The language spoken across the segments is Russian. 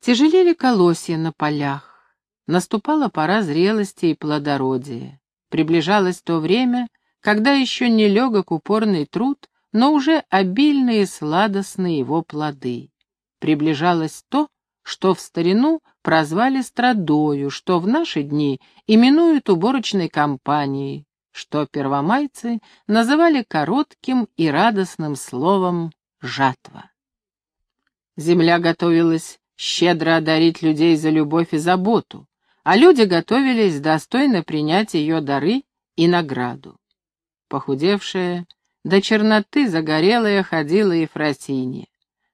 Тяжелели колосья на полях. Наступала пора зрелости и плодородия. Приближалось то время, когда еще не легок упорный труд, но уже обильные сладостные его плоды. Приближалось то, что в старину прозвали страдою, что в наши дни именуют уборочной кампанией, что первомайцы называли коротким и радостным словом «жатва». Земля готовилась щедро одарить людей за любовь и заботу, а люди готовились достойно принять ее дары и награду. Похудевшая, до черноты загорелая ходила Ефросинья.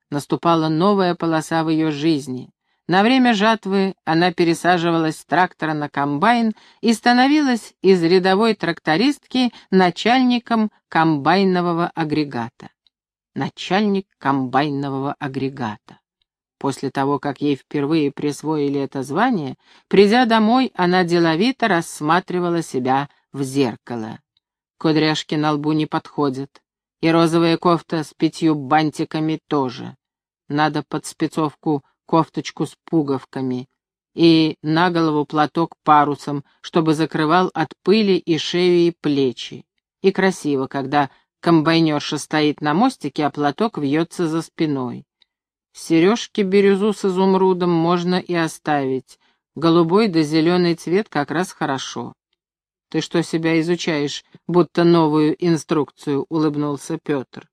Наступала новая полоса в ее жизни. На время жатвы она пересаживалась с трактора на комбайн и становилась из рядовой трактористки начальником комбайнового агрегата. Начальник комбайнового агрегата. После того, как ей впервые присвоили это звание, придя домой, она деловито рассматривала себя в зеркало. Кудряшки на лбу не подходят, и розовая кофта с пятью бантиками тоже. Надо под спецовку кофточку с пуговками и на голову платок парусом, чтобы закрывал от пыли и шею, и плечи. И красиво, когда комбайнерша стоит на мостике, а платок вьется за спиной. Сережки бирюзу с изумрудом можно и оставить. Голубой да зеленый цвет как раз хорошо. «Ты что себя изучаешь, будто новую инструкцию?» — улыбнулся Петр.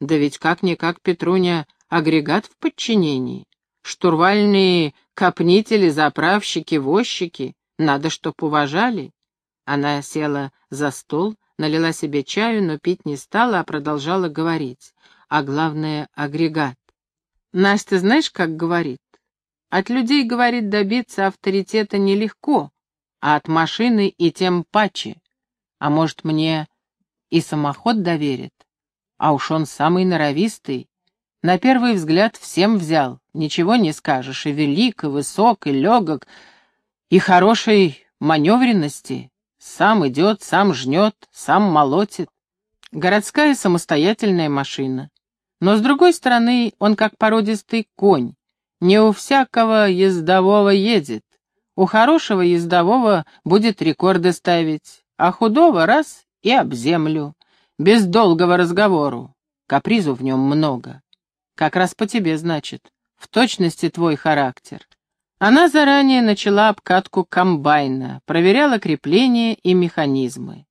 «Да ведь как-никак, Петруня, агрегат в подчинении. Штурвальные копнители, заправщики, возчики. Надо, чтоб уважали». Она села за стол, налила себе чаю, но пить не стала, а продолжала говорить. А главное — агрегат. Настя знаешь, как говорит? От людей, говорит, добиться авторитета нелегко, а от машины и тем паче. А может, мне и самоход доверит? А уж он самый норовистый. На первый взгляд всем взял, ничего не скажешь, и велик, и высок, и легок, и хорошей маневренности. Сам идет, сам жнет, сам молотит. Городская самостоятельная машина. Но, с другой стороны, он как породистый конь. Не у всякого ездового едет. У хорошего ездового будет рекорды ставить, а худого раз и об землю. Без долгого разговору. Капризу в нем много. Как раз по тебе, значит. В точности твой характер. Она заранее начала обкатку комбайна, проверяла крепления и механизмы.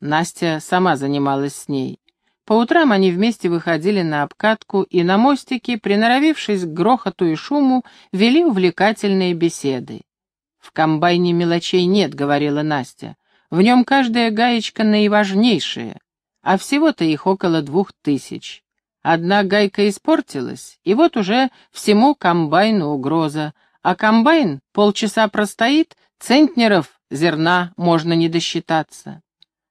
Настя сама занималась с ней. По утрам они вместе выходили на обкатку и на мостике, приноровившись к грохоту и шуму, вели увлекательные беседы. «В комбайне мелочей нет», — говорила Настя. «В нем каждая гаечка наиважнейшая, а всего-то их около двух тысяч. Одна гайка испортилась, и вот уже всему комбайну угроза, а комбайн полчаса простоит, центнеров зерна можно не досчитаться».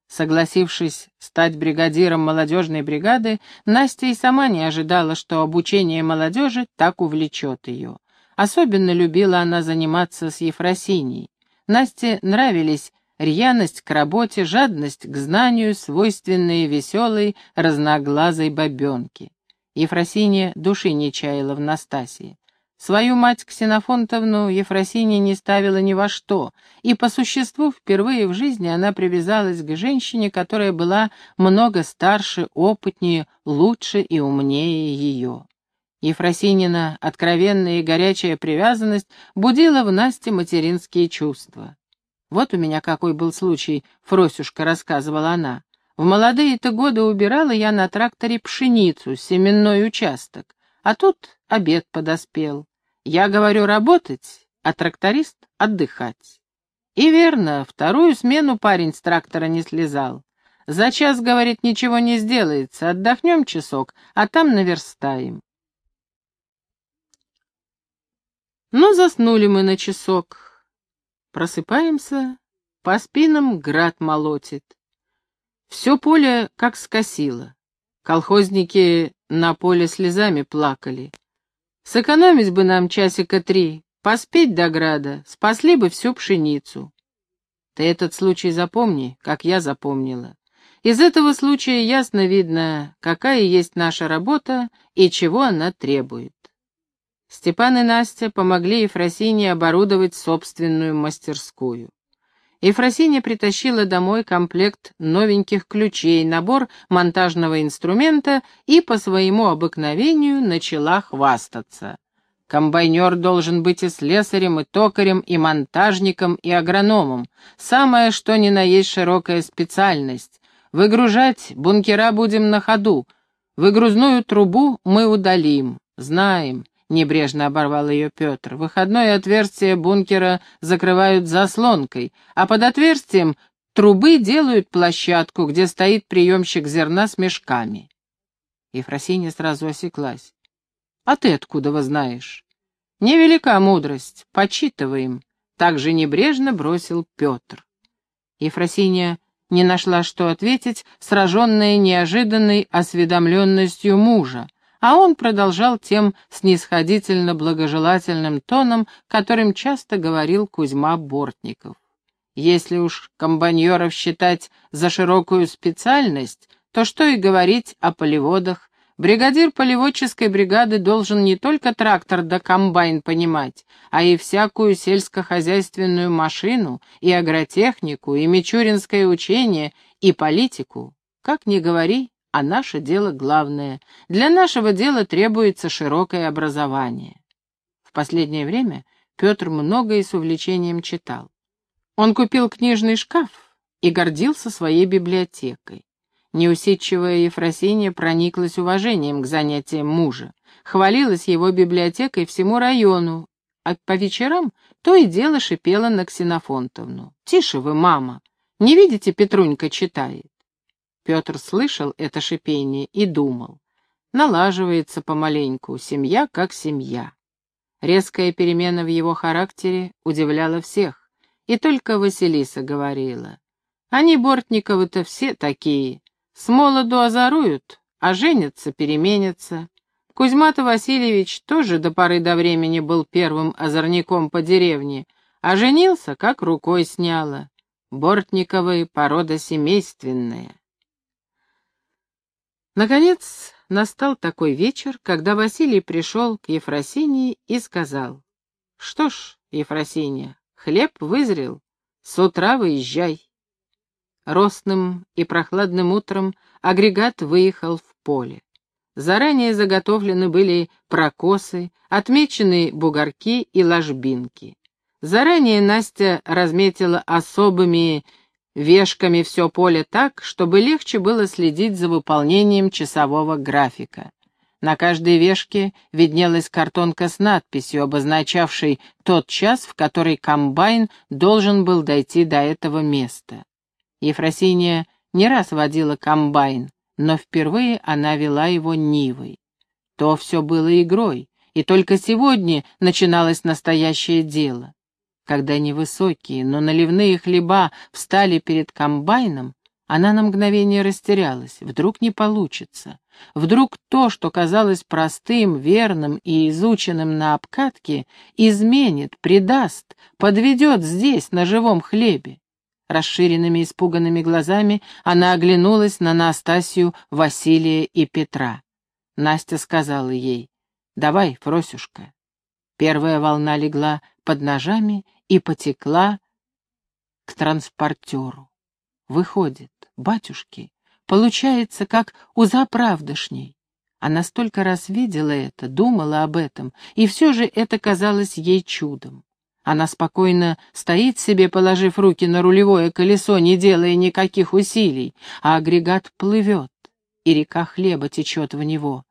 Согласившись стать бригадиром молодежной бригады, Настя и сама не ожидала, что обучение молодежи так увлечет ее. Особенно любила она заниматься с Ефросиней. Насте нравились рьяность к работе, жадность к знанию, свойственные веселой, разноглазой бабенке. Ефросинья души не чаяла в Настасии. Свою мать Ксенофонтовну Ефросинья не ставила ни во что, и по существу впервые в жизни она привязалась к женщине, которая была много старше, опытнее, лучше и умнее ее. Ефросинина откровенная и горячая привязанность будила в Насте материнские чувства. «Вот у меня какой был случай», — Фросюшка рассказывала она. «В молодые-то годы убирала я на тракторе пшеницу, семенной участок, а тут обед подоспел. Я говорю работать, а тракторист отдыхать. И верно, вторую смену парень с трактора не слезал. За час, говорит, ничего не сделается, отдохнем часок, а там наверстаем. Ну, заснули мы на часок. Просыпаемся, по спинам град молотит. Все поле как скосило. Колхозники на поле слезами плакали. Сэкономить бы нам часика три, поспеть до града, спасли бы всю пшеницу. Ты этот случай запомни, как я запомнила. Из этого случая ясно видно, какая есть наша работа и чего она требует. Степан и Настя помогли Ефросине оборудовать собственную мастерскую. Ефросиня притащила домой комплект новеньких ключей, набор монтажного инструмента и по своему обыкновению начала хвастаться. Комбайнер должен быть и слесарем, и токарем, и монтажником, и агрономом. Самое что ни на есть широкая специальность. Выгружать бункера будем на ходу. Выгрузную трубу мы удалим. Знаем. — небрежно оборвал ее Петр. «Выходное отверстие бункера закрывают заслонкой, а под отверстием трубы делают площадку, где стоит приемщик зерна с мешками». Ефросинья сразу осеклась. «А ты откуда вы знаешь?» «Невелика мудрость, почитываем», — так же небрежно бросил Петр. Ефросинья не нашла, что ответить, сраженная неожиданной осведомленностью мужа, а он продолжал тем снисходительно-благожелательным тоном, которым часто говорил Кузьма Бортников. Если уж комбайнеров считать за широкую специальность, то что и говорить о полеводах. Бригадир полеводческой бригады должен не только трактор да комбайн понимать, а и всякую сельскохозяйственную машину, и агротехнику, и мичуринское учение, и политику. Как ни говори, а наше дело главное. Для нашего дела требуется широкое образование. В последнее время Петр много и с увлечением читал. Он купил книжный шкаф и гордился своей библиотекой. Неусидчивая Ефросинья прониклась уважением к занятиям мужа, хвалилась его библиотекой всему району, а по вечерам то и дело шипела на Ксенофонтовну. «Тише вы, мама! Не видите, Петрунька читает?» Петр слышал это шипение и думал. Налаживается помаленьку, семья как семья. Резкая перемена в его характере удивляла всех, и только Василиса говорила. Они, Бортниковы-то, все такие. С молоду озоруют, а женятся, переменятся. Кузьма-то Васильевич тоже до поры до времени был первым озорником по деревне, а женился, как рукой сняло. Бортниковы порода семейственная. Наконец настал такой вечер, когда Василий пришел к Ефросинии и сказал, «Что ж, Ефросиния, хлеб вызрел, с утра выезжай». Росным и прохладным утром агрегат выехал в поле. Заранее заготовлены были прокосы, отмечены бугорки и ложбинки. Заранее Настя разметила особыми вешками все поле так, чтобы легче было следить за выполнением часового графика. На каждой вешке виднелась картонка с надписью, обозначавшей тот час, в который комбайн должен был дойти до этого места. Ефросиния не раз водила комбайн, но впервые она вела его Нивой. То все было игрой, и только сегодня начиналось настоящее дело. Когда невысокие, но наливные хлеба встали перед комбайном, она на мгновение растерялась. Вдруг не получится. Вдруг то, что казалось простым, верным и изученным на обкатке, изменит, предаст, подведет здесь, на живом хлебе. Расширенными испуганными глазами она оглянулась на Настасью, Василия и Петра. Настя сказала ей, «Давай, Фросюшка». Первая волна легла под ножами и потекла к транспортеру. Выходит, батюшки, получается, как у заправдышней. Она столько раз видела это, думала об этом, и все же это казалось ей чудом. Она спокойно стоит себе, положив руки на рулевое колесо, не делая никаких усилий, а агрегат плывет, и река хлеба течет в него.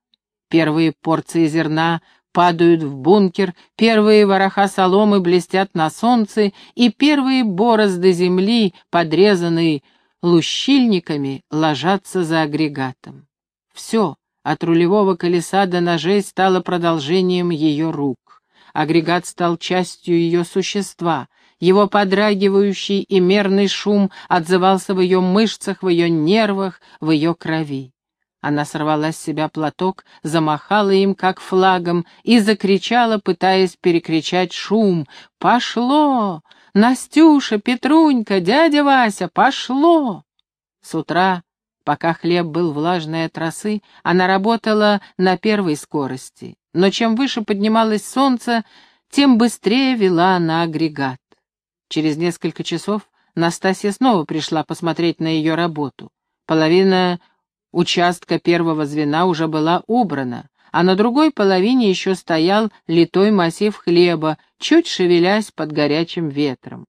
Первые порции зерна падают в бункер, первые вороха соломы блестят на солнце, и первые борозды земли, подрезанные лущильниками, ложатся за агрегатом. Все, от рулевого колеса до ножей, стало продолжением ее рук. Агрегат стал частью ее существа, его подрагивающий и мерный шум отзывался в ее мышцах, в ее нервах, в ее крови. Она сорвала с себя платок, замахала им, как флагом, и закричала, пытаясь перекричать шум. «Пошло! Настюша, Петрунька, дядя Вася, пошло!» С утра, пока хлеб был влажной от росы, она работала на первой скорости. но чем выше поднималось солнце, тем быстрее вела она агрегат. Через несколько часов Настасья снова пришла посмотреть на ее работу. Половина участка первого звена уже была убрана, а на другой половине еще стоял литой массив хлеба, чуть шевелясь под горячим ветром.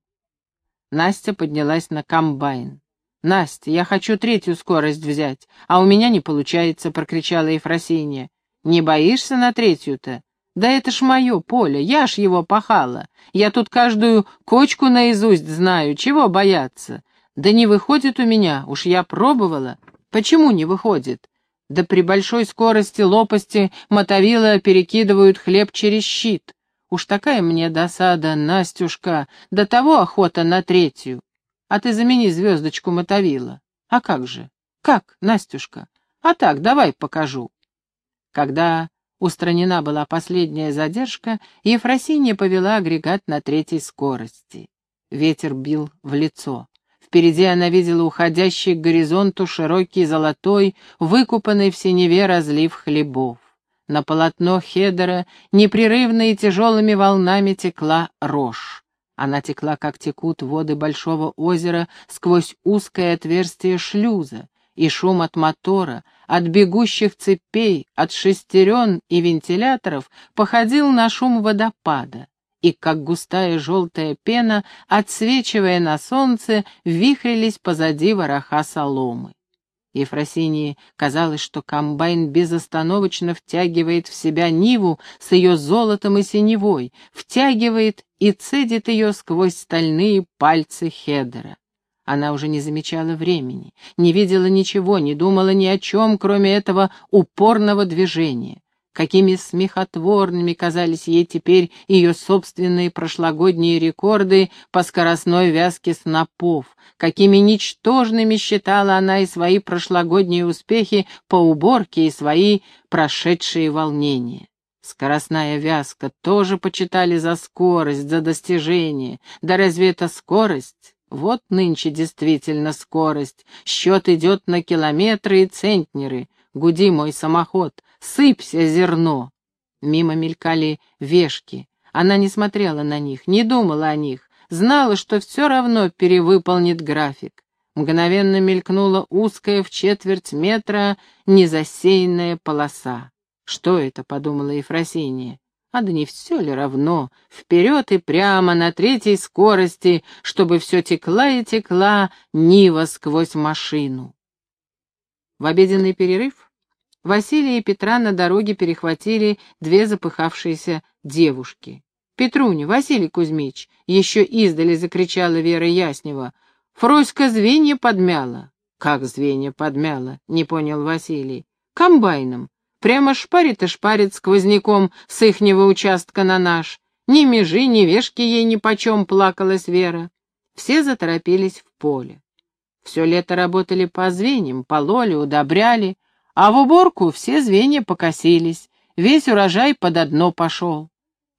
Настя поднялась на комбайн. «Настя, я хочу третью скорость взять, а у меня не получается», — прокричала Ефросинья. «Не боишься на третью-то? Да это ж мое поле, я ж его пахала. Я тут каждую кочку наизусть знаю, чего бояться? Да не выходит у меня, уж я пробовала. Почему не выходит? Да при большой скорости лопасти мотовила перекидывают хлеб через щит. Уж такая мне досада, Настюшка, до того охота на третью. А ты замени звездочку мотовила. А как же? Как, Настюшка? А так, давай покажу. Когда устранена была последняя задержка, Ефросинья повела агрегат на третьей скорости. Ветер бил в лицо. Впереди она видела уходящий к горизонту широкий золотой, выкупанный в синеве разлив хлебов. На полотно Хедера непрерывно и тяжелыми волнами текла рожь. Она текла, как текут воды большого озера сквозь узкое отверстие шлюза, и шум от мотора, от бегущих цепей, от шестерен и вентиляторов походил на шум водопада и, как густая желтая пена, отсвечивая на солнце, вихрились позади вороха соломы. Ефросинии казалось, что комбайн безостановочно втягивает в себя Ниву с ее золотом и синевой, втягивает и цедит ее сквозь стальные пальцы Хедера. Она уже не замечала времени, не видела ничего, не думала ни о чем, кроме этого упорного движения. Какими смехотворными казались ей теперь ее собственные прошлогодние рекорды по скоростной вязке снопов, какими ничтожными считала она и свои прошлогодние успехи по уборке и свои прошедшие волнения. Скоростная вязка тоже почитали за скорость, за достижение. Да разве это скорость? Вот нынче действительно скорость. Счет идет на километры и центнеры. Гуди, мой самоход, сыпься, зерно. Мимо мелькали вешки. Она не смотрела на них, не думала о них, знала, что все равно перевыполнит график. Мгновенно мелькнула узкая в четверть метра незасеянная полоса. «Что это?» — подумала Ефросинья. «А да не все ли равно? Вперед и прямо на третьей скорости, чтобы все текла и текла Нива сквозь машину». В обеденный перерыв Василия и Петра на дороге перехватили две запыхавшиеся девушки. «Петруня, Василий Кузьмич!» — еще издали закричала Вера Яснева. «Фроська звенья подмяла». «Как звенья подмяла?» — не понял Василий. «Комбайном. Прямо шпарит и шпарит сквозняком с ихнего участка на наш. Ни межи, ни вешки ей нипочем плакалась Вера. Все заторопились в поле. Все лето работали по звеньям, пололи, удобряли, а в уборку все звенья покосились, весь урожай под одно пошел.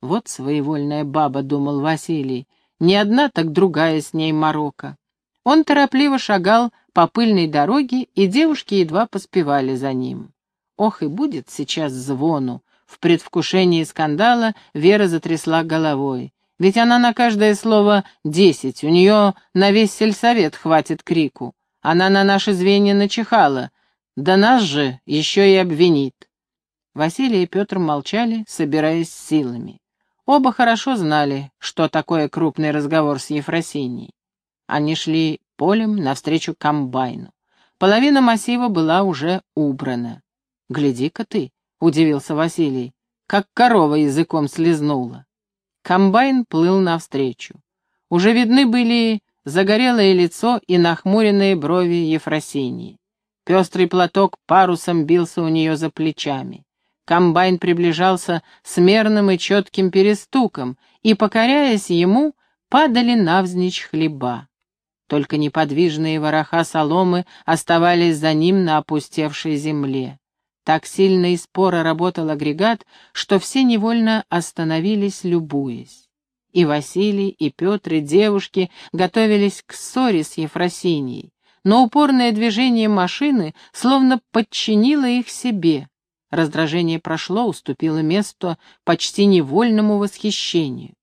Вот своевольная баба, думал Василий, не одна, так другая с ней морока. Он торопливо шагал по пыльной дороге, и девушки едва поспевали за ним. Ох, и будет сейчас звону. В предвкушении скандала Вера затрясла головой. Ведь она на каждое слово десять, у нее на весь сельсовет хватит крику. Она на наши звенья начихала, да нас же еще и обвинит. Василий и Петр молчали, собираясь силами. Оба хорошо знали, что такое крупный разговор с Ефросиньей. Они шли полем навстречу комбайну. Половина массива была уже убрана. «Гляди-ка ты», — удивился Василий, — «как корова языком слезнула». Комбайн плыл навстречу. Уже видны были загорелое лицо и нахмуренные брови Ефросиньи. Пестрый платок парусом бился у нее за плечами. Комбайн приближался с мерным и четким перестуком, и, покоряясь ему, падали навзничь хлеба. Только неподвижные вороха соломы оставались за ним на опустевшей земле. Так сильно и споро работал агрегат, что все невольно остановились, любуясь. И Василий, и Петр, и девушки готовились к ссоре с Ефросиньей, но упорное движение машины словно подчинило их себе, Раздражение прошло, уступило место почти невольному восхищению.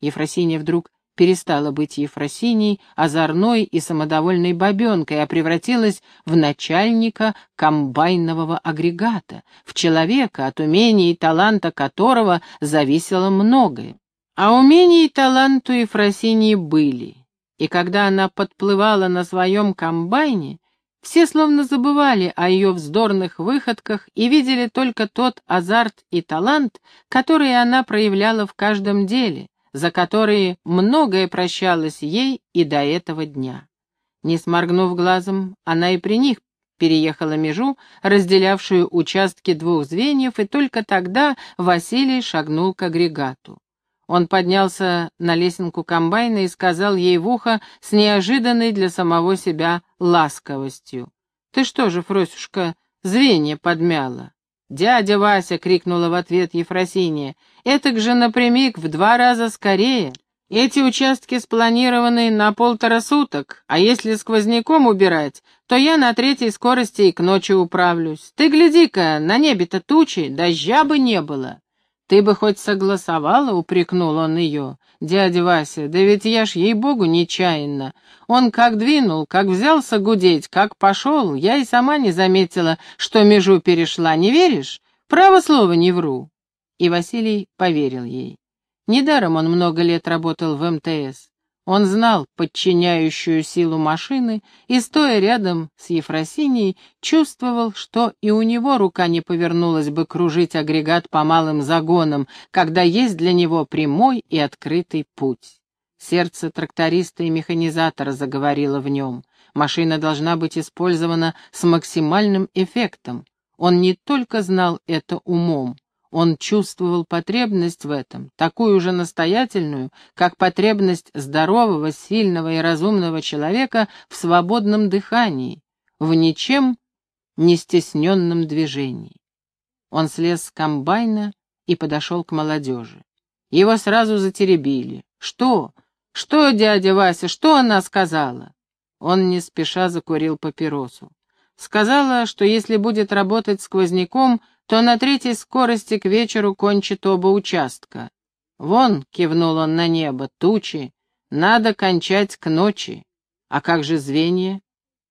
Ефросинья вдруг перестала быть Ефросиней, озорной и самодовольной бабенкой, а превратилась в начальника комбайнового агрегата, в человека, от умения и таланта которого зависело многое. А умения и талант у Ефросинии были, и когда она подплывала на своем комбайне, все словно забывали о ее вздорных выходках и видели только тот азарт и талант, которые она проявляла в каждом деле, за которые многое прощалось ей и до этого дня. Не сморгнув глазом, она и при них переехала межу, разделявшую участки двух звеньев, и только тогда Василий шагнул к агрегату. Он поднялся на лесенку комбайна и сказал ей в ухо с неожиданной для самого себя ласковостью. «Ты что же, Фросюшка, звенья подмяла?» «Дядя Вася!» — крикнула в ответ Ефросинья. «Этак же напрямик в два раза скорее. Эти участки спланированы на полтора суток, а если сквозняком убирать, то я на третьей скорости и к ночи управлюсь. Ты гляди-ка, на небе-то тучи, дождя бы не было». «Ты бы хоть согласовала?» — упрекнул он ее. «Дядя Вася, да ведь я ж, ей-богу, нечаянно. Он как двинул, как взялся гудеть, как пошел, я и сама не заметила, что межу перешла, не веришь? Право слово не вру». И Василий поверил ей. Недаром он много лет работал в МТС. Он знал подчиняющую силу машины и, стоя рядом с Ефросиньей, чувствовал, что и у него рука не повернулась бы кружить агрегат по малым загонам, когда есть для него прямой и открытый путь. Сердце тракториста и механизатора заговорило в нем. Машина должна быть использована с максимальным эффектом. Он не только знал это умом, он чувствовал потребность в этом, такую же настоятельную, как потребность здорового, сильного и разумного человека в свободном дыхании, в ничем не стесненном движении. Он слез с комбайна и подошел к молодежи. Его сразу затеребили. «Что? Что, дядя Вася, что она сказала?» Он не спеша закурил папиросу. Сказала, что если будет работать сквозняком, то на третьей скорости к вечеру кончит оба участка. «Вон», — кивнул он на небо, — «тучи. Надо кончать к ночи. А как же звенья?»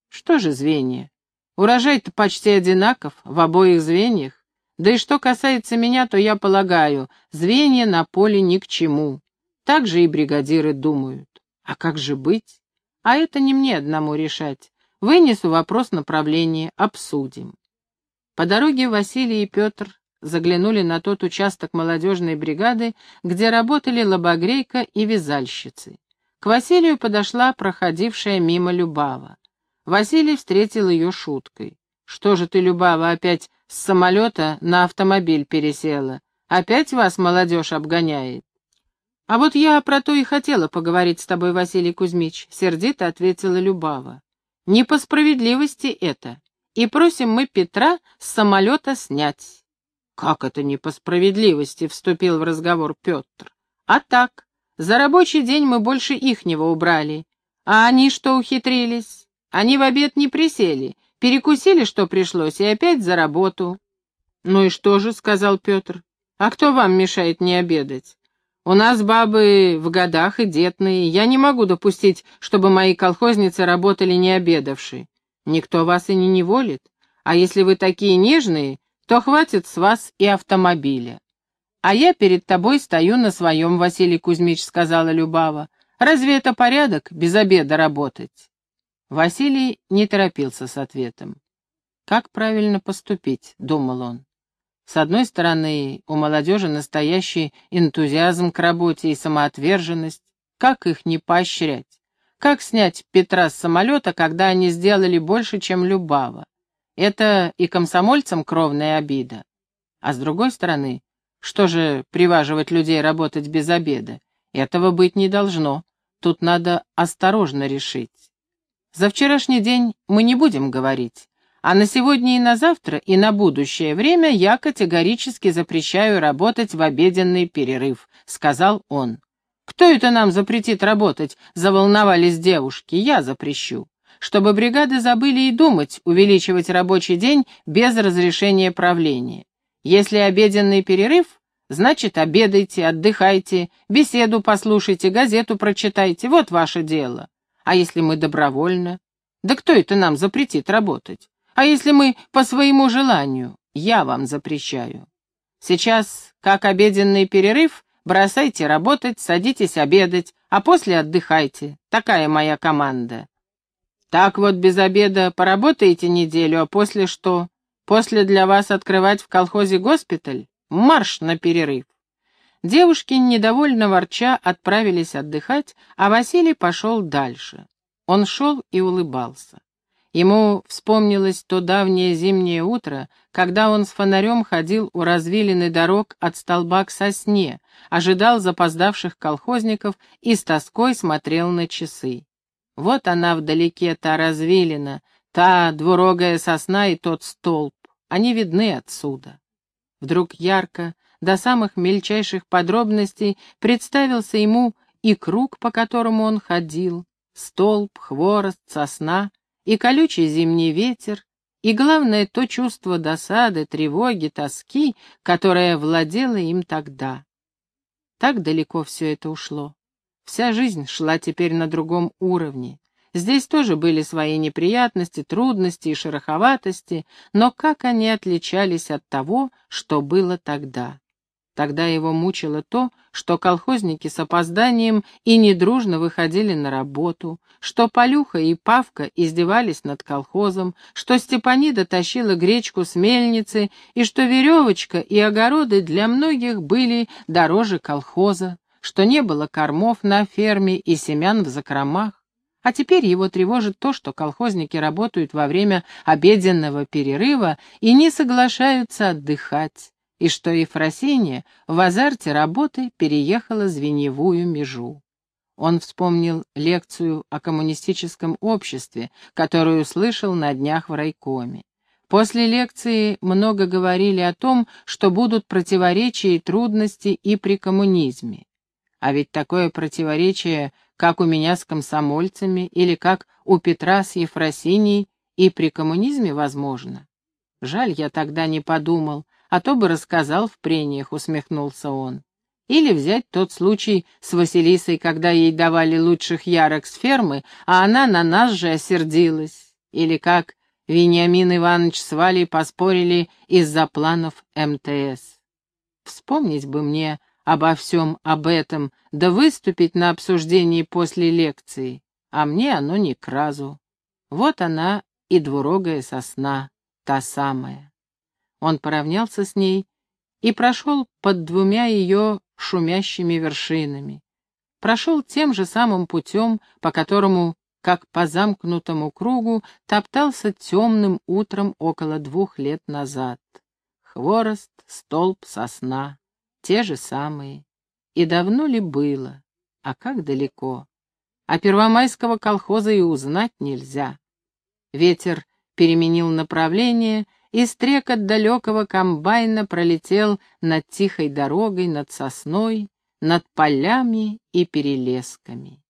«Что же звенья? Урожай-то почти одинаков в обоих звеньях. Да и что касается меня, то я полагаю, звенья на поле ни к чему. Так же и бригадиры думают. А как же быть? А это не мне одному решать. Вынесу вопрос направления, обсудим. По дороге Василий и Петр заглянули на тот участок молодежной бригады, где работали лобогрейка и вязальщицы. К Василию подошла проходившая мимо Любава. Василий встретил ее шуткой. «Что же ты, Любава, опять с самолета на автомобиль пересела? Опять вас молодежь обгоняет?» «А вот я про то и хотела поговорить с тобой, Василий Кузьмич», — сердито ответила Любава. «Не по справедливости это и просим мы Петра с самолета снять. «Как это не по справедливости?» — вступил в разговор Петр. «А так, за рабочий день мы больше ихнего убрали. А они что ухитрились? Они в обед не присели, перекусили, что пришлось, и опять за работу». «Ну и что же?» — сказал Петр. «А кто вам мешает не обедать? У нас бабы в годах и детные. Я не могу допустить, чтобы мои колхозницы работали не обедавшие. Никто вас и не неволит, а если вы такие нежные, то хватит с вас и автомобиля. А я перед тобой стою на своем, Василий Кузьмич, сказала Любава. Разве это порядок, без обеда работать? Василий не торопился с ответом. Как правильно поступить, думал он. С одной стороны, у молодежи настоящий энтузиазм к работе и самоотверженность. Как их не поощрять? Как снять Петра с самолета, когда они сделали больше, чем Любава? Это и комсомольцам кровная обида. А с другой стороны, что же приваживать людей работать без обеда? Этого быть не должно. Тут надо осторожно решить. За вчерашний день мы не будем говорить, а на сегодня и на завтра, и на будущее время я категорически запрещаю работать в обеденный перерыв, сказал он. «Кто это нам запретит работать?» — заволновались девушки. «Я запрещу. Чтобы бригады забыли и думать, увеличивать рабочий день без разрешения правления. Если обеденный перерыв, значит, обедайте, отдыхайте, беседу послушайте, газету прочитайте, вот ваше дело. А если мы добровольно? Да кто это нам запретит работать? А если мы по своему желанию? Я вам запрещаю. Сейчас, как обеденный перерыв, бросайте работать, садитесь обедать, а после отдыхайте. Такая моя команда. Так вот без обеда поработаете неделю, а после что? После для вас открывать в колхозе госпиталь? Марш на перерыв. Девушки, недовольно ворча, отправились отдыхать, а Василий пошел дальше. Он шел и улыбался. Ему вспомнилось то давнее зимнее утро, когда он с фонарем ходил у развилины дорог от столба к сосне, ожидал запоздавших колхозников и с тоской смотрел на часы. Вот она вдалеке, та развилина, та двурогая сосна и тот столб. Они видны отсюда. Вдруг ярко, до самых мельчайших подробностей, представился ему и круг, по которому он ходил, столб, хворост, сосна и колючий зимний ветер, и, главное, то чувство досады, тревоги, тоски, которое владело им тогда. Так далеко все это ушло. Вся жизнь шла теперь на другом уровне. Здесь тоже были свои неприятности, трудности и шероховатости, но как они отличались от того, что было тогда? Тогда его мучило то, что колхозники с опозданием и недружно выходили на работу, что Полюха и Павка издевались над колхозом, что Степанида тащила гречку с мельницы и что веревочка и огороды для многих были дороже колхоза, что не было кормов на ферме и семян в закромах. А теперь его тревожит то, что колхозники работают во время обеденного перерыва и не соглашаются отдыхать и что Ефросинья в азарте работы переехала звеньевую межу. Он вспомнил лекцию о коммунистическом обществе, которую слышал на днях в райкоме. После лекции много говорили о том, что будут противоречия и трудности и при коммунизме. А ведь такое противоречие, как у меня с комсомольцами или как у Петра с Ефросиньей, и при коммунизме возможно. Жаль, я тогда не подумал, а то бы рассказал в прениях, усмехнулся он. Или взять тот случай с Василисой, когда ей давали лучших ярок с фермы, а она на нас же осердилась. Или как Вениамин Иванович с Валей поспорили из-за планов МТС. Вспомнить бы мне обо всем об этом, да выступить на обсуждении после лекции, а мне оно не к разу. Вот она и двурогая сосна, та самая. Он поравнялся с ней и прошел под двумя ее шумящими вершинами. Прошел тем же самым путем, по которому, как по замкнутому кругу, топтался темным утром около двух лет назад. Хворост, столб, сосна, те же самые. И давно ли было? А как далеко? А первомайского колхоза и узнать нельзя. Ветер переменил направление — и стрекот далекого комбайна пролетел над тихой дорогой, над сосной, над полями и перелесками.